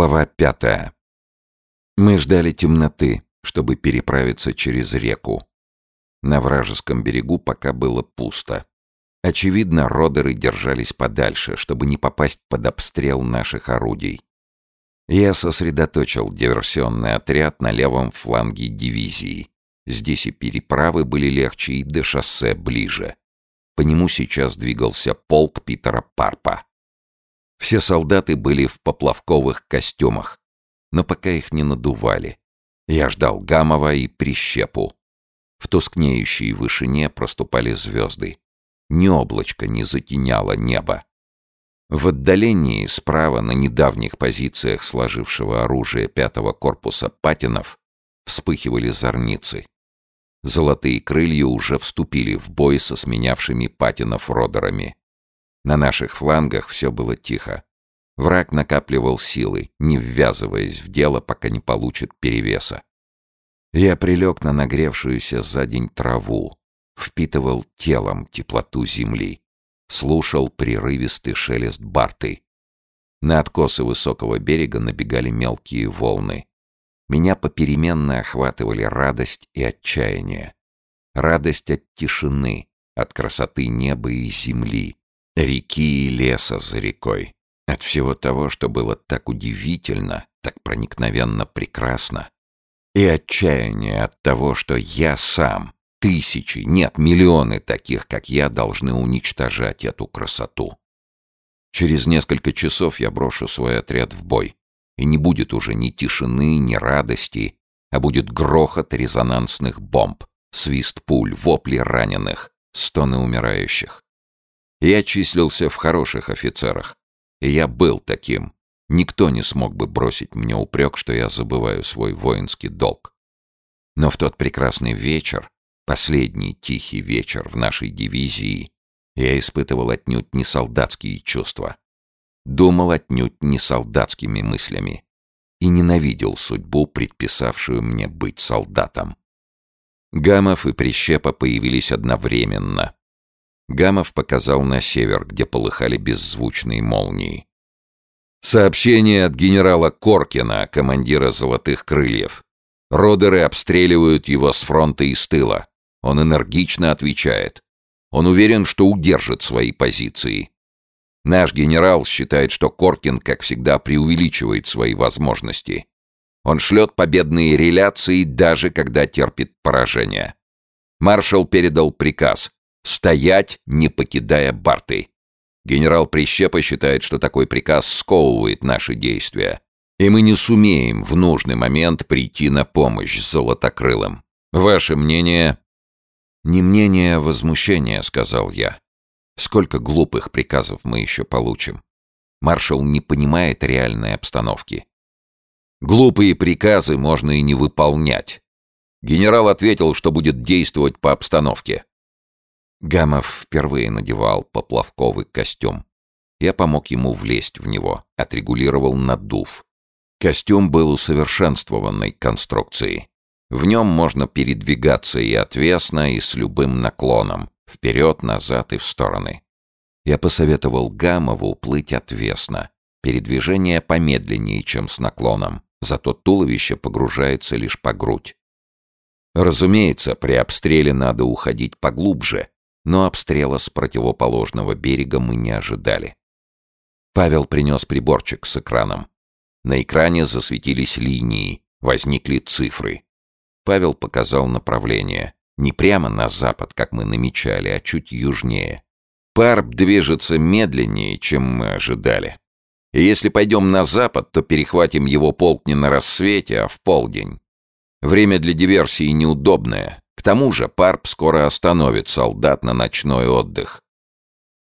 Глава пятая. Мы ждали темноты, чтобы переправиться через реку. На вражеском берегу пока было пусто. Очевидно, родеры держались подальше, чтобы не попасть под обстрел наших орудий. Я сосредоточил диверсионный отряд на левом фланге дивизии. Здесь и переправы были легче, и до шоссе ближе. По нему сейчас двигался полк Питера Парпа. Все солдаты были в поплавковых костюмах, но пока их не надували. Я ждал Гамова и Прищепу. В тускнеющей вышине проступали звезды. Ни облачко не затеняло небо. В отдалении, справа, на недавних позициях сложившего оружие пятого корпуса Патинов, вспыхивали зорницы. Золотые крылья уже вступили в бой со сменявшими Патинов родерами. На наших флангах все было тихо. Враг накапливал силы, не ввязываясь в дело, пока не получит перевеса. Я прилег на нагревшуюся за день траву, впитывал телом теплоту земли, слушал прерывистый шелест барты. На откосы высокого берега набегали мелкие волны. Меня попеременно охватывали радость и отчаяние. Радость от тишины, от красоты неба и земли, реки и леса за рекой, от всего того, что было так удивительно, так проникновенно прекрасно, и отчаяние от того, что я сам, тысячи, нет, миллионы таких, как я, должны уничтожать эту красоту. Через несколько часов я брошу свой отряд в бой, и не будет уже ни тишины, ни радости, а будет грохот резонансных бомб, свист пуль, вопли раненых, стоны умирающих. Я числился в хороших офицерах. И я был таким. Никто не смог бы бросить мне упрек, что я забываю свой воинский долг. Но в тот прекрасный вечер, последний тихий вечер в нашей дивизии, я испытывал отнюдь не солдатские чувства. Думал отнюдь не солдатскими мыслями. И ненавидел судьбу, предписавшую мне быть солдатом. Гамов и Прищепа появились одновременно, Гамов показал на север, где полыхали беззвучные молнии. Сообщение от генерала Коркина, командира «Золотых крыльев». Родеры обстреливают его с фронта и с тыла. Он энергично отвечает. Он уверен, что удержит свои позиции. Наш генерал считает, что Коркин, как всегда, преувеличивает свои возможности. Он шлет победные реляции, даже когда терпит поражение. Маршал передал приказ Стоять, не покидая Барты. Генерал Прищепа считает, что такой приказ сковывает наши действия, и мы не сумеем в нужный момент прийти на помощь Золотокрылым. Ваше мнение?» «Не мнение, а возмущение», — сказал я. «Сколько глупых приказов мы еще получим? Маршал не понимает реальной обстановки». «Глупые приказы можно и не выполнять». Генерал ответил, что будет действовать по обстановке. Гамов впервые надевал поплавковый костюм. Я помог ему влезть в него, отрегулировал надув. Костюм был усовершенствованной конструкции. В нем можно передвигаться и отвесно, и с любым наклоном, вперед, назад и в стороны. Я посоветовал Гамову плыть отвесно. Передвижение помедленнее, чем с наклоном, зато туловище погружается лишь по грудь. Разумеется, при обстреле надо уходить поглубже, но обстрела с противоположного берега мы не ожидали. Павел принес приборчик с экраном. На экране засветились линии, возникли цифры. Павел показал направление. Не прямо на запад, как мы намечали, а чуть южнее. Парп движется медленнее, чем мы ожидали. И если пойдем на запад, то перехватим его полк не на рассвете, а в полдень. Время для диверсии неудобное, к тому же Парп скоро остановит солдат на ночной отдых.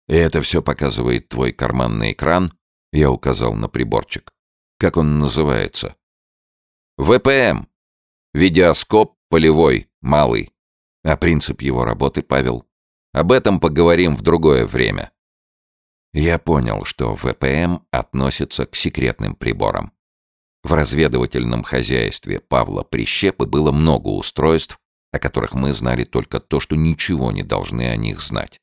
«И это все показывает твой карманный экран?» Я указал на приборчик. «Как он называется?» «ВПМ. Видеоскоп полевой, малый. А принцип его работы, Павел? Об этом поговорим в другое время». Я понял, что ВПМ относится к секретным приборам. В разведывательном хозяйстве Павла Прищепы было много устройств, о которых мы знали только то, что ничего не должны о них знать.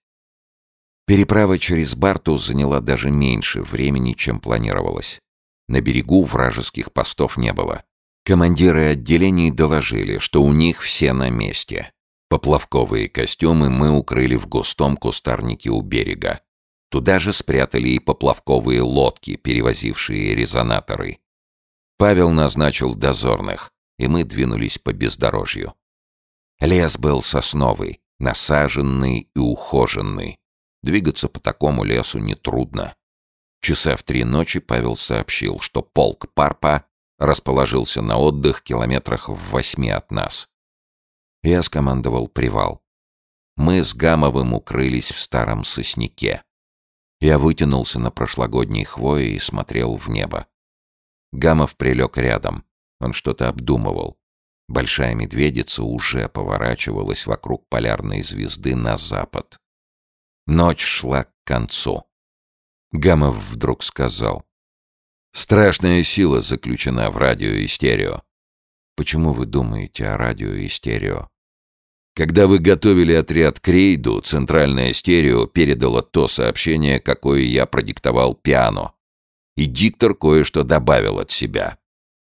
Переправа через Барту заняла даже меньше времени, чем планировалось. На берегу вражеских постов не было. Командиры отделений доложили, что у них все на месте. Поплавковые костюмы мы укрыли в густом кустарнике у берега. Туда же спрятали и поплавковые лодки, перевозившие резонаторы. Павел назначил дозорных, и мы двинулись по бездорожью. Лес был сосновый, насаженный и ухоженный. Двигаться по такому лесу нетрудно. Часа в три ночи Павел сообщил, что полк Парпа расположился на отдых километрах в восьми от нас. Я скомандовал привал. Мы с Гамовым укрылись в старом сосняке. Я вытянулся на прошлогодней хвое и смотрел в небо. Гамов прилег рядом. Он что-то обдумывал. Большая медведица уже поворачивалась вокруг полярной звезды на запад. Ночь шла к концу. Гамов вдруг сказал. «Страшная сила заключена в радио и стерео». «Почему вы думаете о радио и стерео?» Когда вы готовили отряд к рейду, центральное стерео передало то сообщение, какое я продиктовал пиано. И диктор кое-что добавил от себя.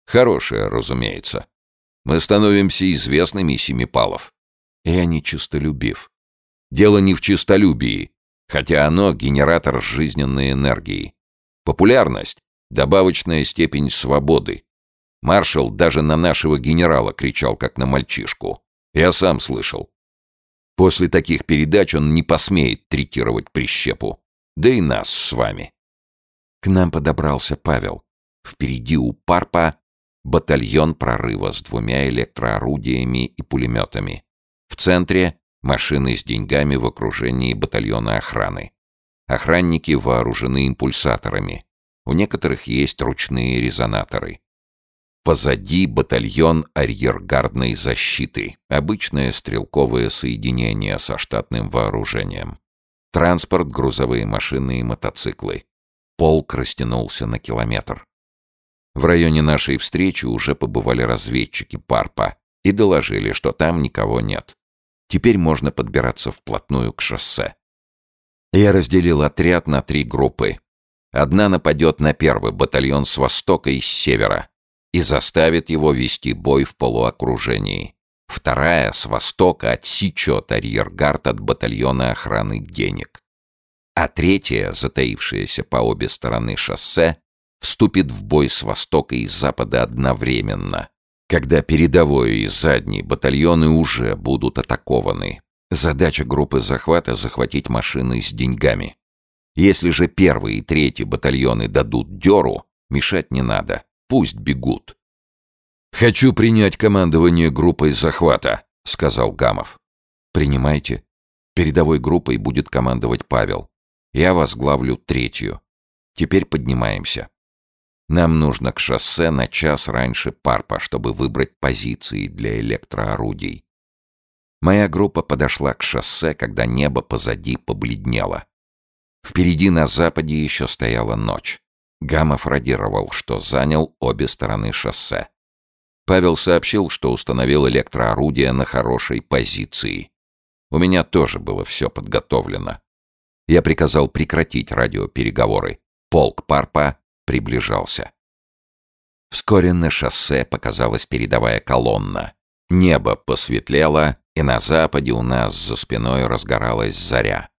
Хорошее, разумеется. Мы становимся известными, Семипалов. Я не чистолюбив. Дело не в чистолюбии, хотя оно — генератор жизненной энергии. Популярность — добавочная степень свободы. Маршал даже на нашего генерала кричал, как на мальчишку. Я сам слышал. После таких передач он не посмеет третировать прищепу. Да и нас с вами. К нам подобрался Павел. Впереди у Парпа батальон прорыва с двумя электроорудиями и пулеметами. В центре Машины с деньгами в окружении батальона охраны. Охранники вооружены импульсаторами. У некоторых есть ручные резонаторы. Позади батальон арьергардной защиты. Обычное стрелковое соединение со штатным вооружением. Транспорт, грузовые машины и мотоциклы. Полк растянулся на километр. В районе нашей встречи уже побывали разведчики Парпа и доложили, что там никого нет. Теперь можно подбираться вплотную к шоссе. Я разделил отряд на три группы. Одна нападет на первый батальон с востока и с севера и заставит его вести бой в полуокружении. Вторая с востока отсечет арьергард от батальона охраны денег. А третья, затаившаяся по обе стороны шоссе, вступит в бой с востока и запада одновременно, когда передовой и задний батальоны уже будут атакованы. Задача группы захвата — захватить машины с деньгами. Если же первый и третий батальоны дадут дёру, мешать не надо, пусть бегут. «Хочу принять командование группой захвата», — сказал Гамов. «Принимайте. Передовой группой будет командовать Павел. Я возглавлю третью. Теперь поднимаемся». Нам нужно к шоссе на час раньше Парпа, чтобы выбрать позиции для электроорудий. Моя группа подошла к шоссе, когда небо позади побледнело. Впереди на западе еще стояла ночь. Гамов радировал, что занял обе стороны шоссе. Павел сообщил, что установил электроорудие на хорошей позиции. У меня тоже было все подготовлено. Я приказал прекратить радиопереговоры. Полк Парпа приближался. Вскоре на шоссе показалась передовая колонна. Небо посветлело, и на западе у нас за спиной разгоралась заря.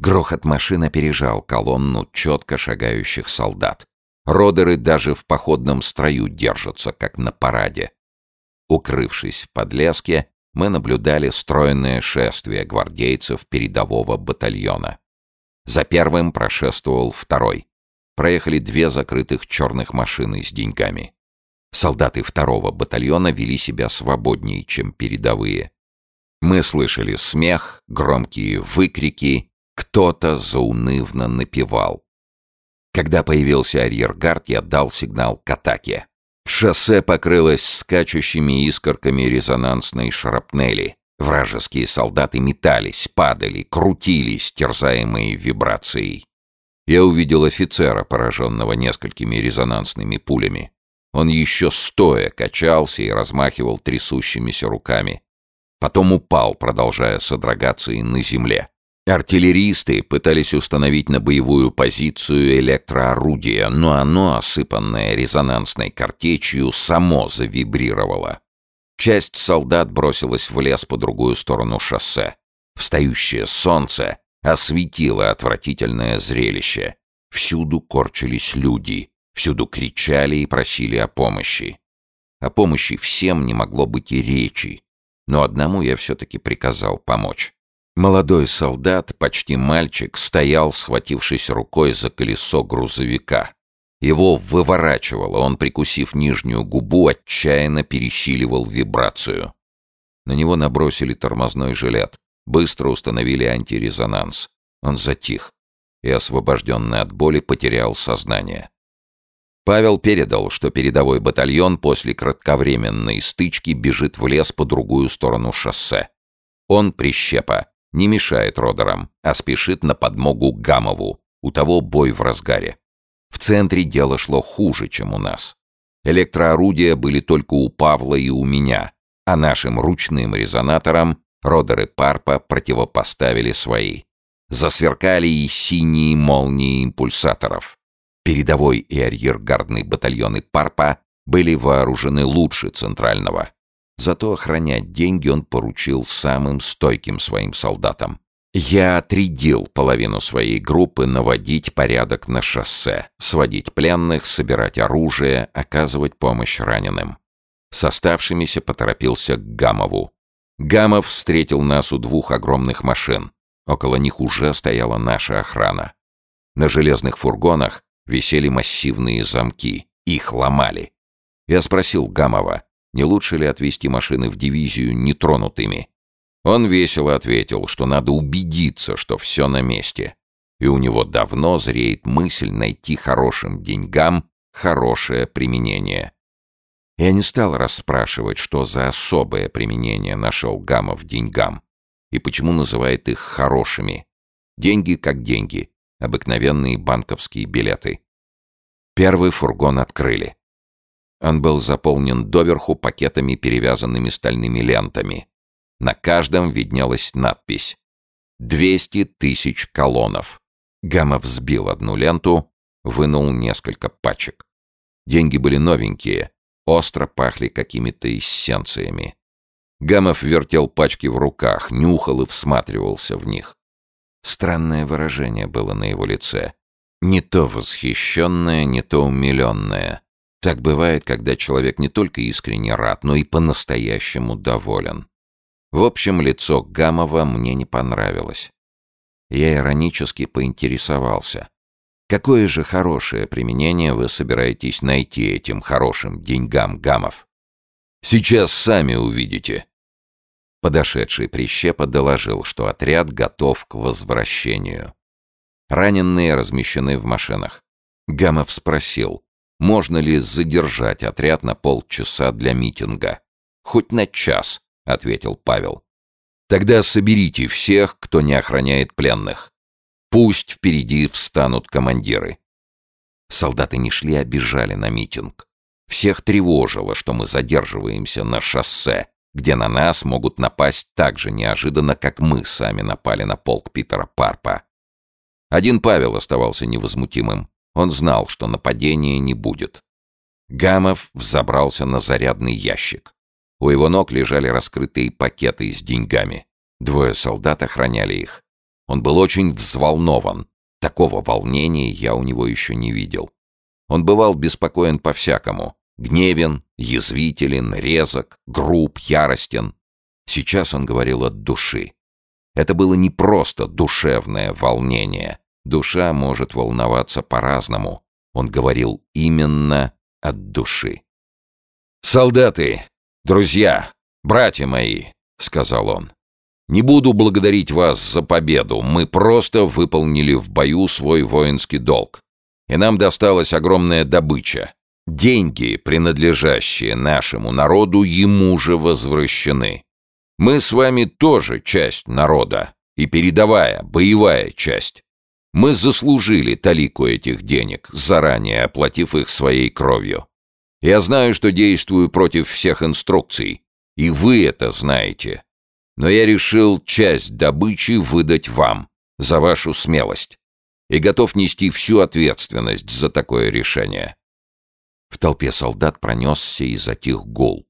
Грохот машин опережал колонну четко шагающих солдат. Родеры даже в походном строю держатся, как на параде. Укрывшись в подлеске, мы наблюдали стройное шествие гвардейцев передового батальона. За первым прошествовал второй проехали две закрытых черных машины с деньгами. Солдаты второго батальона вели себя свободнее, чем передовые. Мы слышали смех, громкие выкрики, кто-то заунывно напевал. Когда появился арьергард, я дал сигнал к атаке. Шоссе покрылось скачущими искорками резонансной шрапнели. Вражеские солдаты метались, падали, крутились, терзаемые вибрацией. Я увидел офицера, пораженного несколькими резонансными пулями. Он еще стоя качался и размахивал трясущимися руками. Потом упал, продолжая содрогаться и на земле. Артиллеристы пытались установить на боевую позицию электроорудие, но оно, осыпанное резонансной картечью, само завибрировало. Часть солдат бросилась в лес по другую сторону шоссе. Встающее солнце осветило отвратительное зрелище. Всюду корчились люди, всюду кричали и просили о помощи. О помощи всем не могло быть и речи, но одному я все-таки приказал помочь. Молодой солдат, почти мальчик, стоял, схватившись рукой за колесо грузовика. Его выворачивало, он, прикусив нижнюю губу, отчаянно пересиливал вибрацию. На него набросили тормозной жилет, быстро установили антирезонанс. Он затих и, освобожденный от боли, потерял сознание. Павел передал, что передовой батальон после кратковременной стычки бежит в лес по другую сторону шоссе. Он прищепа, не мешает Родерам, а спешит на подмогу Гамову. У того бой в разгаре. В центре дело шло хуже, чем у нас. Электроорудия были только у Павла и у меня, а нашим ручным резонаторам Родеры Парпа противопоставили свои. Засверкали и синие молнии импульсаторов. Передовой и арьергардный батальоны Парпа были вооружены лучше центрального. Зато охранять деньги он поручил самым стойким своим солдатам. Я отрядил половину своей группы наводить порядок на шоссе, сводить пленных, собирать оружие, оказывать помощь раненым. С оставшимися поторопился к Гамову. Гамов встретил нас у двух огромных машин. Около них уже стояла наша охрана. На железных фургонах висели массивные замки. Их ломали. Я спросил Гамова, не лучше ли отвезти машины в дивизию нетронутыми. Он весело ответил, что надо убедиться, что все на месте. И у него давно зреет мысль найти хорошим деньгам хорошее применение. Я не стал расспрашивать, что за особое применение нашел Гамов деньгам и почему называет их хорошими. Деньги как деньги, обыкновенные банковские билеты. Первый фургон открыли. Он был заполнен доверху пакетами, перевязанными стальными лентами. На каждом виднелась надпись «200 тысяч колонов». Гамма взбил одну ленту, вынул несколько пачек. Деньги были новенькие, остро пахли какими-то эссенциями. Гамов вертел пачки в руках, нюхал и всматривался в них. Странное выражение было на его лице. Не то восхищенное, не то умиленное. Так бывает, когда человек не только искренне рад, но и по-настоящему доволен. В общем, лицо Гамова мне не понравилось. Я иронически поинтересовался. Какое же хорошее применение вы собираетесь найти этим хорошим деньгам Гамов? Сейчас сами увидите. Подошедший прищепа доложил, что отряд готов к возвращению. Раненые размещены в машинах. Гамов спросил, можно ли задержать отряд на полчаса для митинга. «Хоть на час», — ответил Павел. «Тогда соберите всех, кто не охраняет пленных. Пусть впереди встанут командиры». Солдаты не шли, а бежали на митинг. Всех тревожило, что мы задерживаемся на шоссе, где на нас могут напасть так же неожиданно, как мы сами напали на полк Питера Парпа. Один Павел оставался невозмутимым. Он знал, что нападения не будет. Гамов взобрался на зарядный ящик. У его ног лежали раскрытые пакеты с деньгами. Двое солдат охраняли их. Он был очень взволнован. Такого волнения я у него еще не видел. Он бывал беспокоен по-всякому. Гневен, язвителен, резок, груб, яростен. Сейчас он говорил от души. Это было не просто душевное волнение. Душа может волноваться по-разному. Он говорил именно от души. «Солдаты, друзья, братья мои», — сказал он, — «не буду благодарить вас за победу. Мы просто выполнили в бою свой воинский долг. И нам досталась огромная добыча. Деньги, принадлежащие нашему народу, ему же возвращены. Мы с вами тоже часть народа, и передовая, боевая часть. Мы заслужили талику этих денег, заранее оплатив их своей кровью. Я знаю, что действую против всех инструкций, и вы это знаете. Но я решил часть добычи выдать вам, за вашу смелость и готов нести всю ответственность за такое решение». В толпе солдат пронесся и затих гул.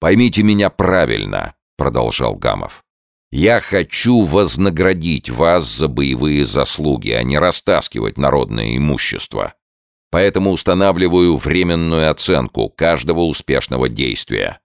«Поймите меня правильно», — продолжал Гамов. «Я хочу вознаградить вас за боевые заслуги, а не растаскивать народное имущество. Поэтому устанавливаю временную оценку каждого успешного действия.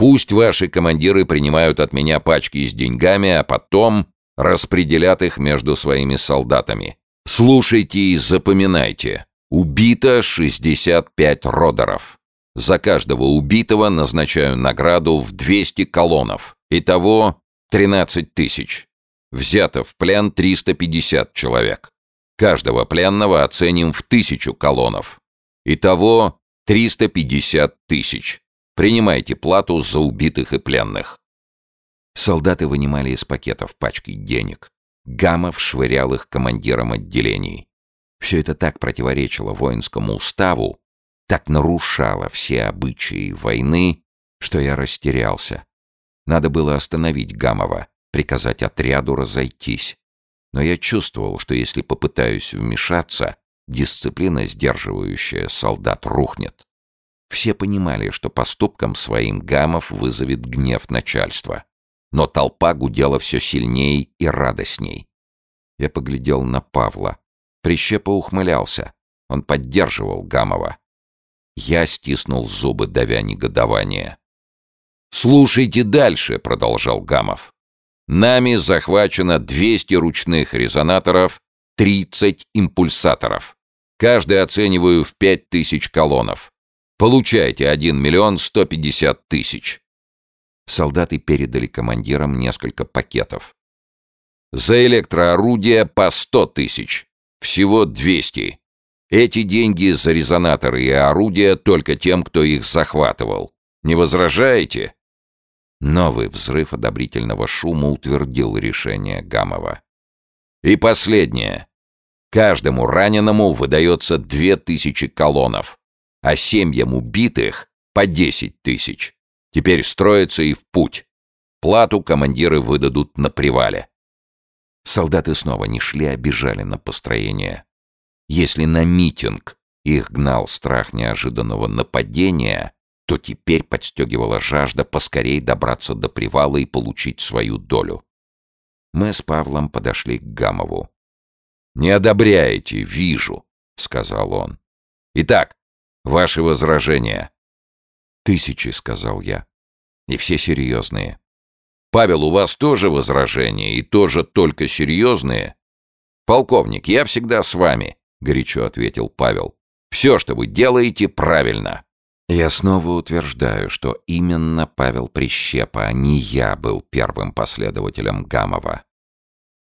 Пусть ваши командиры принимают от меня пачки с деньгами, а потом распределят их между своими солдатами. Слушайте и запоминайте. Убито 65 родеров. За каждого убитого назначаю награду в 200 колонов. Итого 13 тысяч. Взято в плен 350 человек. Каждого пленного оценим в тысячу колонов. Итого 350 тысяч. Принимайте плату за убитых и пленных. Солдаты вынимали из пакетов пачки денег. Гамов швырял их командирам отделений. Все это так противоречило воинскому уставу, так нарушало все обычаи войны, что я растерялся. Надо было остановить Гамова, приказать отряду разойтись. Но я чувствовал, что если попытаюсь вмешаться, дисциплина, сдерживающая солдат, рухнет. Все понимали, что поступком своим Гамов вызовет гнев начальства. Но толпа гудела все сильней и радостней. Я поглядел на Павла. Прищепа ухмылялся. Он поддерживал Гамова. Я стиснул зубы, давя негодование. «Слушайте дальше», — продолжал Гамов. Нами захвачено 200 ручных резонаторов, 30 импульсаторов. Каждый оцениваю в 5000 колонов. Получайте 1 миллион 150 тысяч. Солдаты передали командирам несколько пакетов. За электроорудия по 100 тысяч. Всего 200. Эти деньги за резонаторы и орудия только тем, кто их захватывал. Не возражаете? Новый взрыв одобрительного шума утвердил решение Гамова. И последнее. Каждому раненому выдается две тысячи колонов, а семьям убитых по десять тысяч. Теперь строятся и в путь. Плату командиры выдадут на привале. Солдаты снова не шли, а бежали на построение. Если на митинг их гнал страх неожиданного нападения, то теперь подстегивала жажда поскорей добраться до привала и получить свою долю. Мы с Павлом подошли к Гамову. «Не одобряете, вижу», — сказал он. «Итак, ваши возражения?» «Тысячи», — сказал я. «И все серьезные». «Павел, у вас тоже возражения, и тоже только серьезные?» «Полковник, я всегда с вами», — горячо ответил Павел. «Все, что вы делаете, правильно». Я снова утверждаю, что именно Павел Прищепа, а не я был первым последователем Гамова.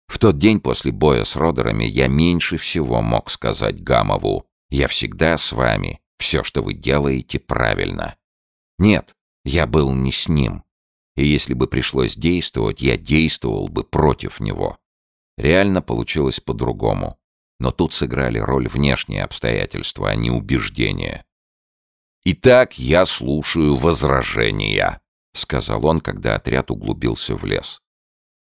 В тот день после боя с Родерами я меньше всего мог сказать Гамову «Я всегда с вами, все, что вы делаете, правильно». Нет, я был не с ним. И если бы пришлось действовать, я действовал бы против него. Реально получилось по-другому. Но тут сыграли роль внешние обстоятельства, а не убеждения. «Итак, я слушаю возражения», — сказал он, когда отряд углубился в лес.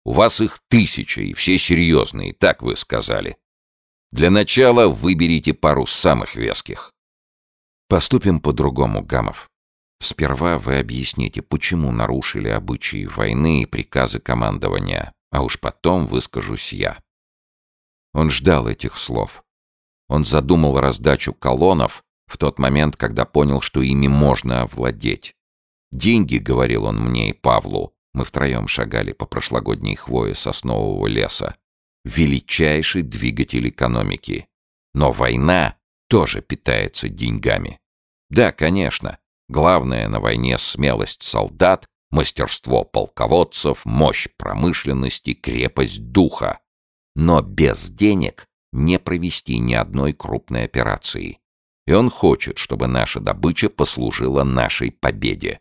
«У вас их тысяча, и все серьезные, так вы сказали. Для начала выберите пару самых веских». «Поступим по-другому, Гамов. Сперва вы объясните, почему нарушили обычаи войны и приказы командования, а уж потом выскажусь я». Он ждал этих слов. Он задумал раздачу колонов в тот момент, когда понял, что ими можно овладеть. «Деньги», — говорил он мне и Павлу, мы втроем шагали по прошлогодней хвое соснового леса, величайший двигатель экономики. Но война тоже питается деньгами. Да, конечно, главное на войне смелость солдат, мастерство полководцев, мощь промышленности, крепость духа. Но без денег не провести ни одной крупной операции. И он хочет, чтобы наша добыча послужила нашей победе.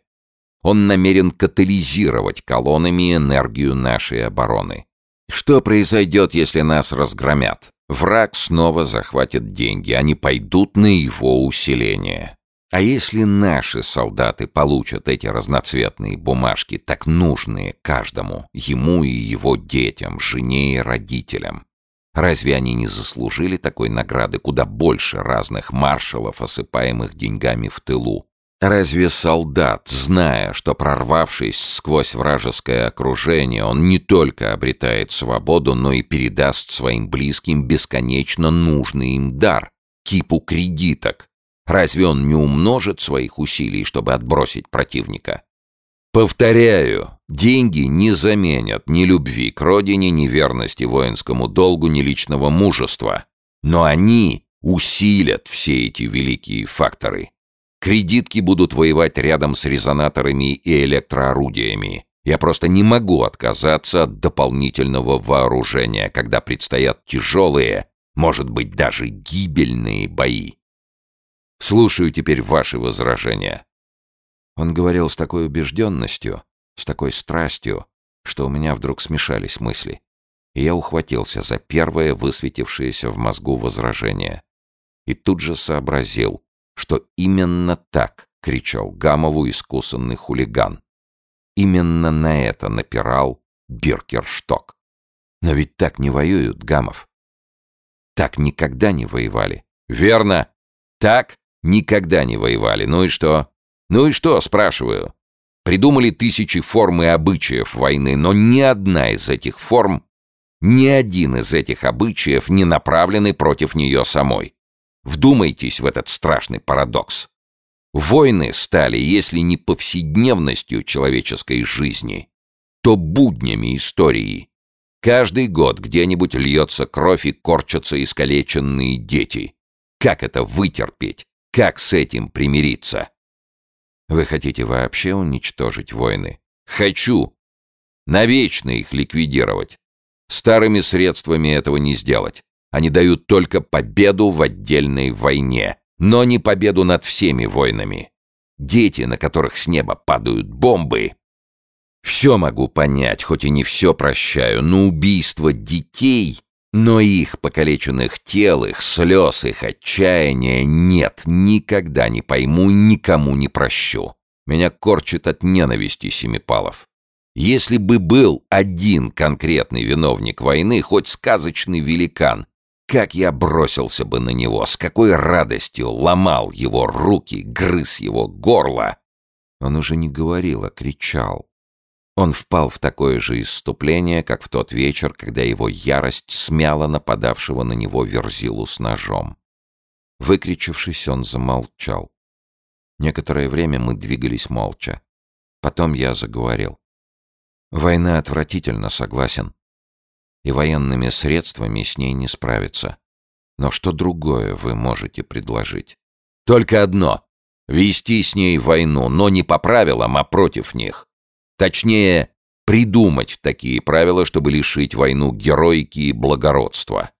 Он намерен катализировать колоннами энергию нашей обороны. Что произойдет, если нас разгромят? Враг снова захватит деньги, они пойдут на его усиление. А если наши солдаты получат эти разноцветные бумажки, так нужные каждому, ему и его детям, жене и родителям, разве они не заслужили такой награды куда больше разных маршалов, осыпаемых деньгами в тылу? Разве солдат, зная, что прорвавшись сквозь вражеское окружение, он не только обретает свободу, но и передаст своим близким бесконечно нужный им дар — кипу кредиток, Разве он не умножит своих усилий, чтобы отбросить противника? Повторяю, деньги не заменят ни любви к родине, ни верности воинскому долгу, ни личного мужества. Но они усилят все эти великие факторы. Кредитки будут воевать рядом с резонаторами и электроорудиями. Я просто не могу отказаться от дополнительного вооружения, когда предстоят тяжелые, может быть, даже гибельные бои. Слушаю теперь ваши возражения». Он говорил с такой убежденностью, с такой страстью, что у меня вдруг смешались мысли. И я ухватился за первое высветившееся в мозгу возражение. И тут же сообразил, что именно так кричал Гамову искусанный хулиган. Именно на это напирал Биркершток. Но ведь так не воюют, Гамов. Так никогда не воевали. Верно. Так Никогда не воевали. Ну и что? Ну и что, спрашиваю? Придумали тысячи форм и обычаев войны, но ни одна из этих форм, ни один из этих обычаев не направлены против нее самой. Вдумайтесь в этот страшный парадокс. Войны стали, если не повседневностью человеческой жизни, то буднями истории. Каждый год где-нибудь льется кровь и корчатся искалеченные дети. Как это вытерпеть? Как с этим примириться? Вы хотите вообще уничтожить войны? Хочу. Навечно их ликвидировать. Старыми средствами этого не сделать. Они дают только победу в отдельной войне, но не победу над всеми войнами. Дети, на которых с неба падают бомбы. Все могу понять, хоть и не все прощаю, но убийство детей но их покалеченных тел, их слез, их отчаяния нет, никогда не пойму, никому не прощу. Меня корчит от ненависти Семипалов. Если бы был один конкретный виновник войны, хоть сказочный великан, как я бросился бы на него, с какой радостью ломал его руки, грыз его горло. Он уже не говорил, а кричал. Он впал в такое же исступление, как в тот вечер, когда его ярость смяла нападавшего на него верзилу с ножом. Выкричившись, он замолчал. Некоторое время мы двигались молча. Потом я заговорил. «Война отвратительно, согласен. И военными средствами с ней не справиться. Но что другое вы можете предложить?» «Только одно — вести с ней войну, но не по правилам, а против них. Точнее, придумать такие правила, чтобы лишить войну героики и благородства.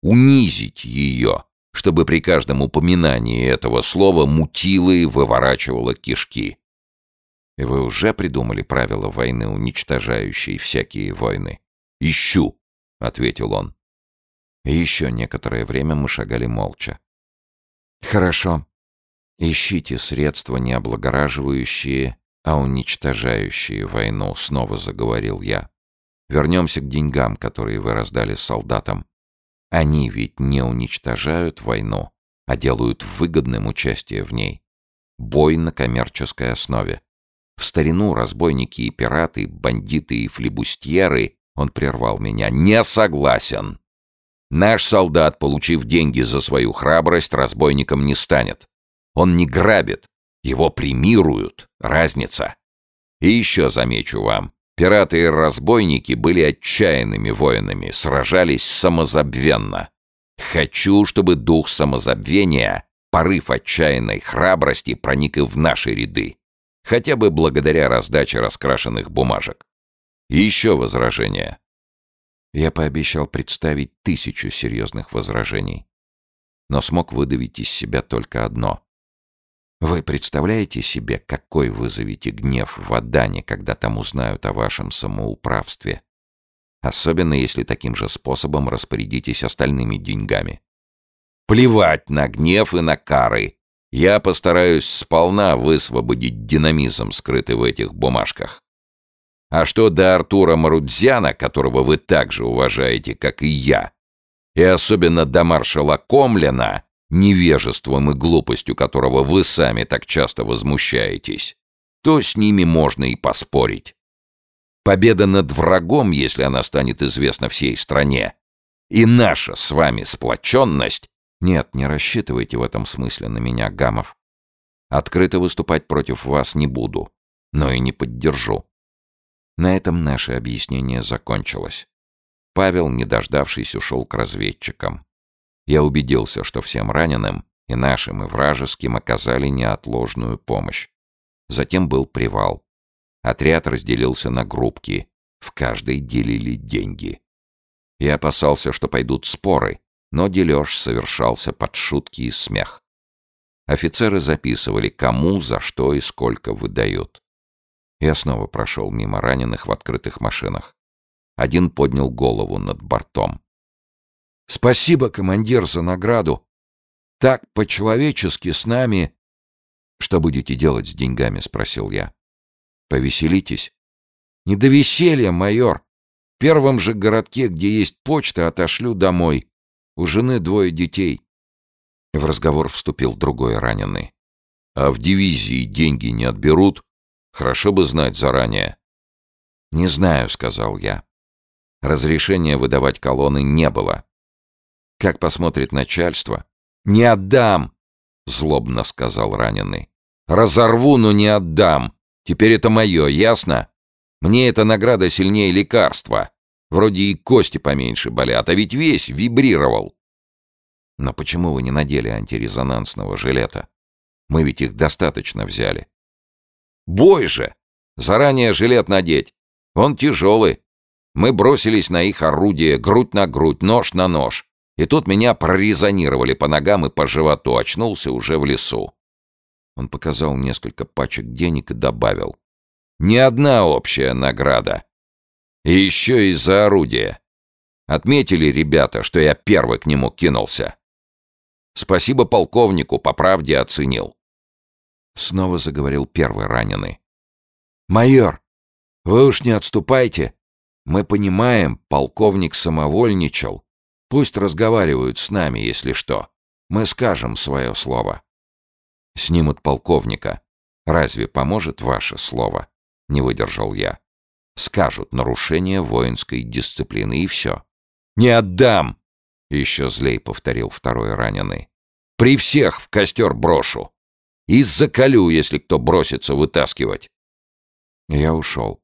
Унизить ее, чтобы при каждом упоминании этого слова мутило и выворачивало кишки. И вы уже придумали правила войны, уничтожающие всякие войны? «Ищу», — ответил он. Еще некоторое время мы шагали молча. «Хорошо. Ищите средства, не облагораживающие а уничтожающие войну, снова заговорил я. Вернемся к деньгам, которые вы раздали солдатам. Они ведь не уничтожают войну, а делают выгодным участие в ней. Бой на коммерческой основе. В старину разбойники и пираты, бандиты и флибустьеры, он прервал меня, не согласен. Наш солдат, получив деньги за свою храбрость, разбойником не станет. Он не грабит, его премируют. Разница. И еще замечу вам. Пираты и разбойники были отчаянными воинами, сражались самозабвенно. Хочу, чтобы дух самозабвения, порыв отчаянной храбрости проник и в наши ряды. Хотя бы благодаря раздаче раскрашенных бумажек. И еще возражения. Я пообещал представить тысячу серьезных возражений. Но смог выдавить из себя только одно. Вы представляете себе, какой вызовете гнев в Адане, когда там узнают о вашем самоуправстве? Особенно, если таким же способом распорядитесь остальными деньгами. Плевать на гнев и на кары. Я постараюсь сполна высвободить динамизм, скрытый в этих бумажках. А что до Артура Марудзяна, которого вы так же уважаете, как и я, и особенно до маршала Комлина, невежеством и глупостью которого вы сами так часто возмущаетесь, то с ними можно и поспорить. Победа над врагом, если она станет известна всей стране, и наша с вами сплоченность... Нет, не рассчитывайте в этом смысле на меня, Гамов. Открыто выступать против вас не буду, но и не поддержу. На этом наше объяснение закончилось. Павел, не дождавшись, ушел к разведчикам. Я убедился, что всем раненым, и нашим, и вражеским, оказали неотложную помощь. Затем был привал. Отряд разделился на группки. В каждой делили деньги. Я опасался, что пойдут споры, но дележ совершался под шутки и смех. Офицеры записывали, кому, за что и сколько выдают. Я снова прошел мимо раненых в открытых машинах. Один поднял голову над бортом. «Спасибо, командир, за награду. Так по-человечески с нами...» «Что будете делать с деньгами?» — спросил я. «Повеселитесь?» «Не до веселья, майор. В первом же городке, где есть почта, отошлю домой. У жены двое детей». В разговор вступил другой раненый. «А в дивизии деньги не отберут? Хорошо бы знать заранее». «Не знаю», — сказал я. Разрешения выдавать колонны не было. Как посмотрит начальство? «Не отдам!» — злобно сказал раненый. «Разорву, но не отдам. Теперь это мое, ясно? Мне эта награда сильнее лекарства. Вроде и кости поменьше болят, а ведь весь вибрировал. Но почему вы не надели антирезонансного жилета? Мы ведь их достаточно взяли. Бой же! Заранее жилет надеть. Он тяжелый. Мы бросились на их орудие, грудь на грудь, нож на нож. И тут меня прорезонировали по ногам и по животу, очнулся уже в лесу. Он показал несколько пачек денег и добавил. «Не одна общая награда. И еще и за орудие. Отметили ребята, что я первый к нему кинулся. Спасибо полковнику, по правде оценил». Снова заговорил первый раненый. «Майор, вы уж не отступайте. Мы понимаем, полковник самовольничал. Пусть разговаривают с нами, если что. Мы скажем свое слово. Снимут полковника. Разве поможет ваше слово? Не выдержал я. Скажут нарушение воинской дисциплины и все. Не отдам! Еще злей повторил второй раненый. При всех в костер брошу. И заколю, если кто бросится вытаскивать. Я ушел.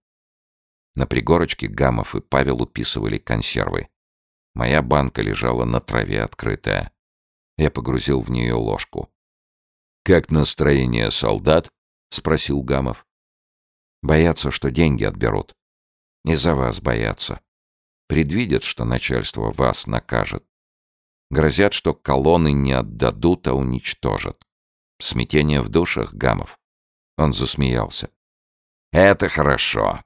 На пригорочке Гамов и Павел уписывали консервы. Моя банка лежала на траве открытая. Я погрузил в нее ложку. «Как настроение солдат?» — спросил Гамов. «Боятся, что деньги отберут. Не за вас боятся. Предвидят, что начальство вас накажет. Грозят, что колонны не отдадут, а уничтожат. Смятение в душах, Гамов». Он засмеялся. «Это хорошо.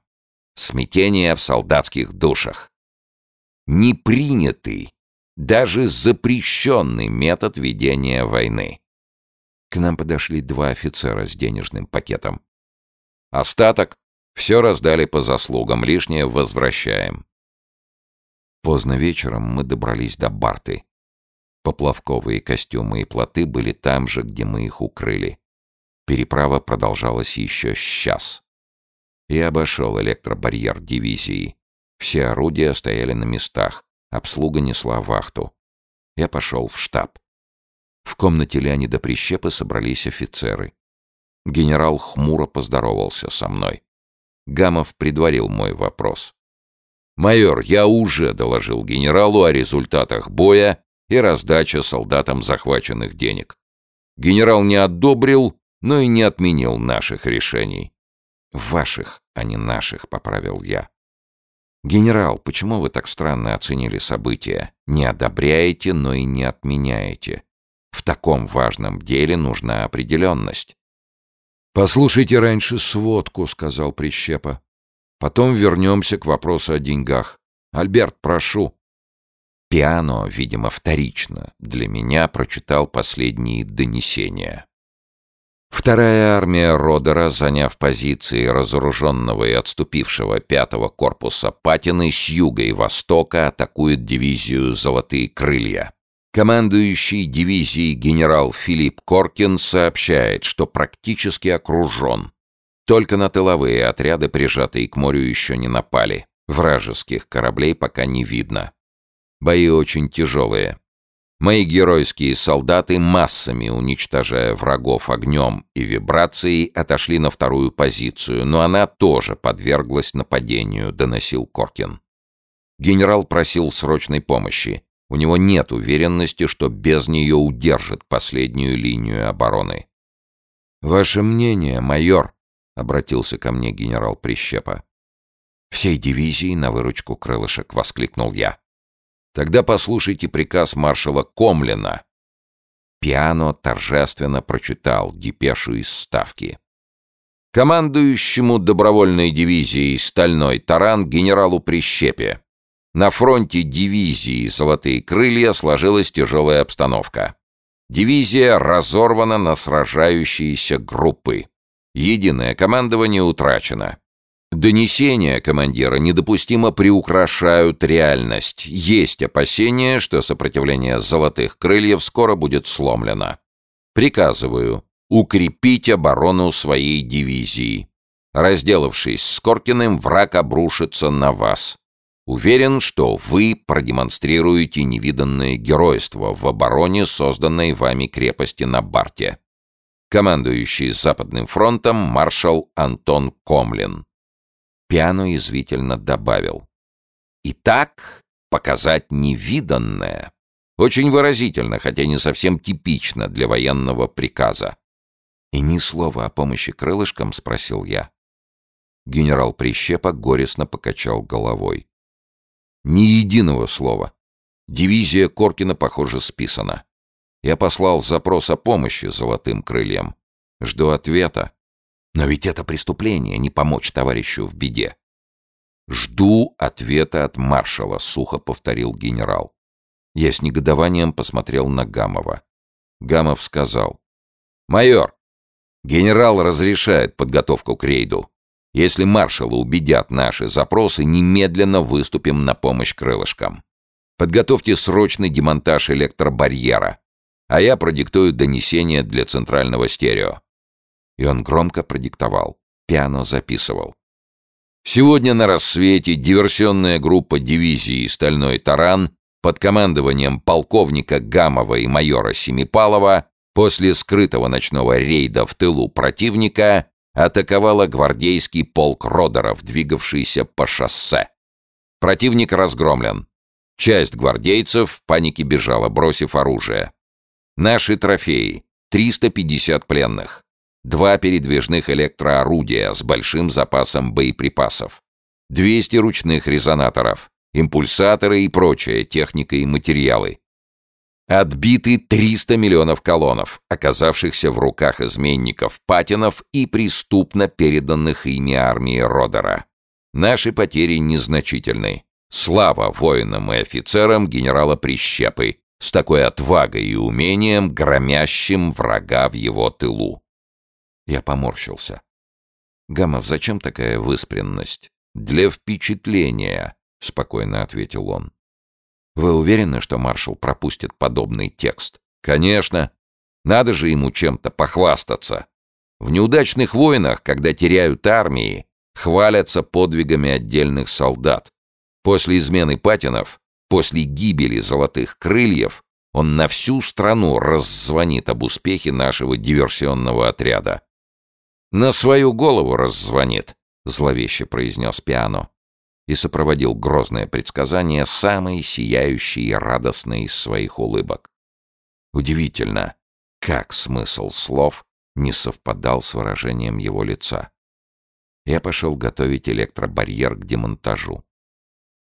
Смятение в солдатских душах непринятый, даже запрещенный метод ведения войны. К нам подошли два офицера с денежным пакетом. Остаток все раздали по заслугам, лишнее возвращаем. Поздно вечером мы добрались до Барты. Поплавковые костюмы и плоты были там же, где мы их укрыли. Переправа продолжалась еще час. Я обошел электробарьер дивизии. Все орудия стояли на местах, обслуга несла вахту. Я пошел в штаб. В комнате Леонида Прищепы собрались офицеры. Генерал хмуро поздоровался со мной. Гамов предварил мой вопрос. «Майор, я уже доложил генералу о результатах боя и раздаче солдатам захваченных денег. Генерал не одобрил, но и не отменил наших решений». «Ваших, а не наших», — поправил я. «Генерал, почему вы так странно оценили события? Не одобряете, но и не отменяете. В таком важном деле нужна определенность». «Послушайте раньше сводку», — сказал Прищепа. «Потом вернемся к вопросу о деньгах. Альберт, прошу». Пиано, видимо, вторично, для меня прочитал последние донесения. Вторая армия Родера, заняв позиции разоруженного и отступившего пятого корпуса Патины с юга и востока, атакует дивизию «Золотые крылья». Командующий дивизией генерал Филипп Коркин сообщает, что практически окружен. Только на тыловые отряды, прижатые к морю, еще не напали. Вражеских кораблей пока не видно. Бои очень тяжелые. Мои геройские солдаты, массами уничтожая врагов огнем и вибрацией, отошли на вторую позицию, но она тоже подверглась нападению, доносил Коркин. Генерал просил срочной помощи. У него нет уверенности, что без нее удержит последнюю линию обороны. «Ваше мнение, майор?» — обратился ко мне генерал Прищепа. «Всей дивизии на выручку крылышек!» — воскликнул я. Тогда послушайте приказ маршала Комлина. Пиано торжественно прочитал депешу из Ставки. Командующему добровольной дивизией «Стальной таран» генералу Прищепе. На фронте дивизии «Золотые крылья» сложилась тяжелая обстановка. Дивизия разорвана на сражающиеся группы. Единое командование утрачено. Донесения командира недопустимо приукрашают реальность. Есть опасения, что сопротивление золотых крыльев скоро будет сломлено. Приказываю укрепить оборону своей дивизии. Разделавшись с Коркиным, враг обрушится на вас. Уверен, что вы продемонстрируете невиданное геройство в обороне созданной вами крепости на Барте. Командующий Западным фронтом маршал Антон Комлин. Пиано извительно добавил. «Итак, показать невиданное. Очень выразительно, хотя не совсем типично для военного приказа». «И ни слова о помощи крылышкам?» — спросил я. Генерал Прищепа горестно покачал головой. «Ни единого слова. Дивизия Коркина, похоже, списана. Я послал запрос о помощи золотым крыльям. Жду ответа. Но ведь это преступление, не помочь товарищу в беде. «Жду ответа от маршала», — сухо повторил генерал. Я с негодованием посмотрел на Гамова. Гамов сказал. «Майор, генерал разрешает подготовку к рейду. Если маршала убедят наши запросы, немедленно выступим на помощь крылышкам. Подготовьте срочный демонтаж электробарьера, а я продиктую донесение для центрального стерео. И он громко продиктовал. Пиано записывал. Сегодня на рассвете диверсионная группа дивизии «Стальной таран» под командованием полковника Гамова и майора Семипалова после скрытого ночного рейда в тылу противника атаковала гвардейский полк Родеров, двигавшийся по шоссе. Противник разгромлен. Часть гвардейцев в панике бежала, бросив оружие. Наши трофеи — 350 пленных два передвижных электроорудия с большим запасом боеприпасов, 200 ручных резонаторов, импульсаторы и прочая техника и материалы. Отбиты 300 миллионов колонов, оказавшихся в руках изменников Патинов и преступно переданных ими армии Родера. Наши потери незначительны. Слава воинам и офицерам генерала Прищепы, с такой отвагой и умением, громящим врага в его тылу. Я поморщился. «Гамов, зачем такая выспренность?» «Для впечатления», — спокойно ответил он. «Вы уверены, что маршал пропустит подобный текст?» «Конечно. Надо же ему чем-то похвастаться. В неудачных войнах, когда теряют армии, хвалятся подвигами отдельных солдат. После измены Патинов, после гибели золотых крыльев, он на всю страну раззвонит об успехе нашего диверсионного отряда. «На свою голову раззвонит», — зловеще произнес пиано и сопроводил грозное предсказание самой сияющей и радостной из своих улыбок. Удивительно, как смысл слов не совпадал с выражением его лица. Я пошел готовить электробарьер к демонтажу.